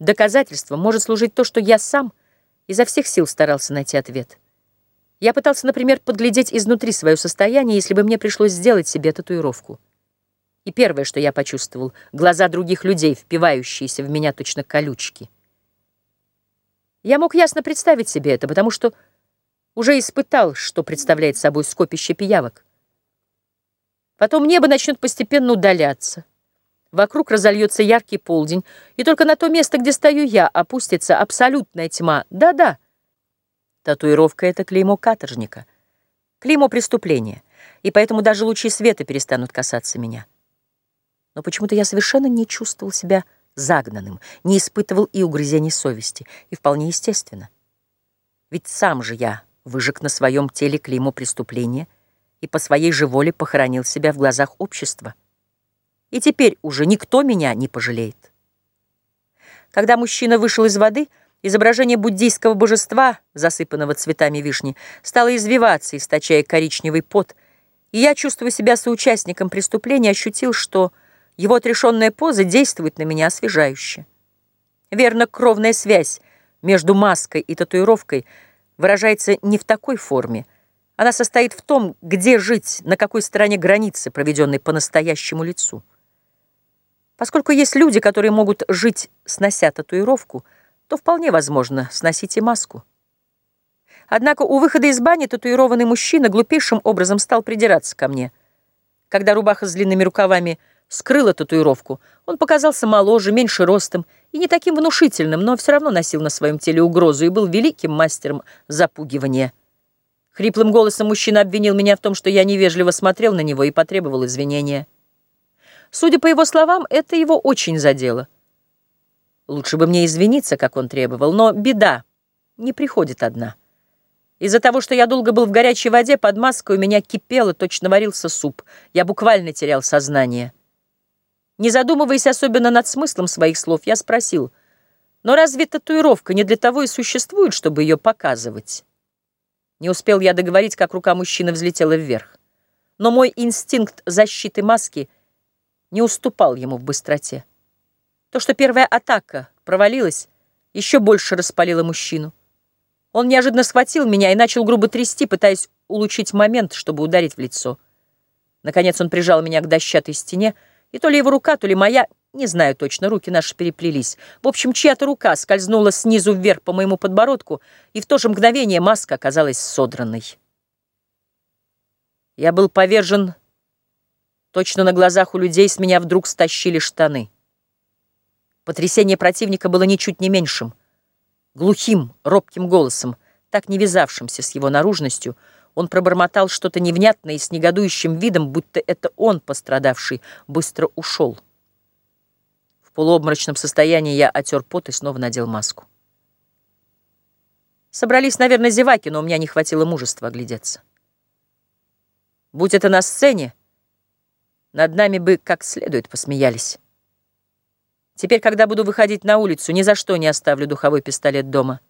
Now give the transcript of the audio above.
Доказательством может служить то, что я сам изо всех сил старался найти ответ. Я пытался, например, подглядеть изнутри свое состояние, если бы мне пришлось сделать себе татуировку. И первое, что я почувствовал — глаза других людей, впивающиеся в меня точно колючки. Я мог ясно представить себе это, потому что уже испытал, что представляет собой скопище пиявок. Потом небо начнет постепенно удаляться. Вокруг разольется яркий полдень, и только на то место, где стою я, опустится абсолютная тьма. Да-да. Татуировка — это клеймо каторжника, клеймо преступления, и поэтому даже лучи света перестанут касаться меня. Но почему-то я совершенно не чувствовал себя загнанным, не испытывал и угрызений совести, и вполне естественно. Ведь сам же я выжег на своем теле клеймо преступления и по своей же воле похоронил себя в глазах общества и теперь уже никто меня не пожалеет. Когда мужчина вышел из воды, изображение буддийского божества, засыпанного цветами вишни, стало извиваться, источая коричневый пот, и я, чувствуя себя соучастником преступления, ощутил, что его отрешенная поза действует на меня освежающе. Верно, кровная связь между маской и татуировкой выражается не в такой форме. Она состоит в том, где жить, на какой стороне границы, проведенной по настоящему лицу. Поскольку есть люди, которые могут жить, снося татуировку, то вполне возможно сносить и маску. Однако у выхода из бани татуированный мужчина глупейшим образом стал придираться ко мне. Когда рубаха с длинными рукавами скрыла татуировку, он показался моложе, меньше ростом и не таким внушительным, но все равно носил на своем теле угрозу и был великим мастером запугивания. Хриплым голосом мужчина обвинил меня в том, что я невежливо смотрел на него и потребовал извинения. Судя по его словам, это его очень задело. Лучше бы мне извиниться, как он требовал, но беда не приходит одна. Из-за того, что я долго был в горячей воде, под маской у меня кипело, точно варился суп. Я буквально терял сознание. Не задумываясь особенно над смыслом своих слов, я спросил, но разве татуировка не для того и существует, чтобы ее показывать? Не успел я договорить, как рука мужчины взлетела вверх. Но мой инстинкт защиты маски — не уступал ему в быстроте. То, что первая атака провалилась, еще больше распалило мужчину. Он неожиданно схватил меня и начал грубо трясти, пытаясь улучшить момент, чтобы ударить в лицо. Наконец он прижал меня к дощатой стене, и то ли его рука, то ли моя, не знаю точно, руки наши переплелись. В общем, чья-то рука скользнула снизу вверх по моему подбородку, и в то же мгновение маска оказалась содранной. Я был повержен Точно на глазах у людей с меня вдруг стащили штаны. Потрясение противника было ничуть не меньшим. Глухим, робким голосом, так не вязавшимся с его наружностью, он пробормотал что-то невнятное и с негодующим видом, будто это он, пострадавший, быстро ушел. В полуобморочном состоянии я отер пот и снова надел маску. Собрались, наверное, зеваки, но у меня не хватило мужества оглядеться. Будь это на сцене, над нами бы как следует посмеялись. Теперь, когда буду выходить на улицу, ни за что не оставлю духовой пистолет дома.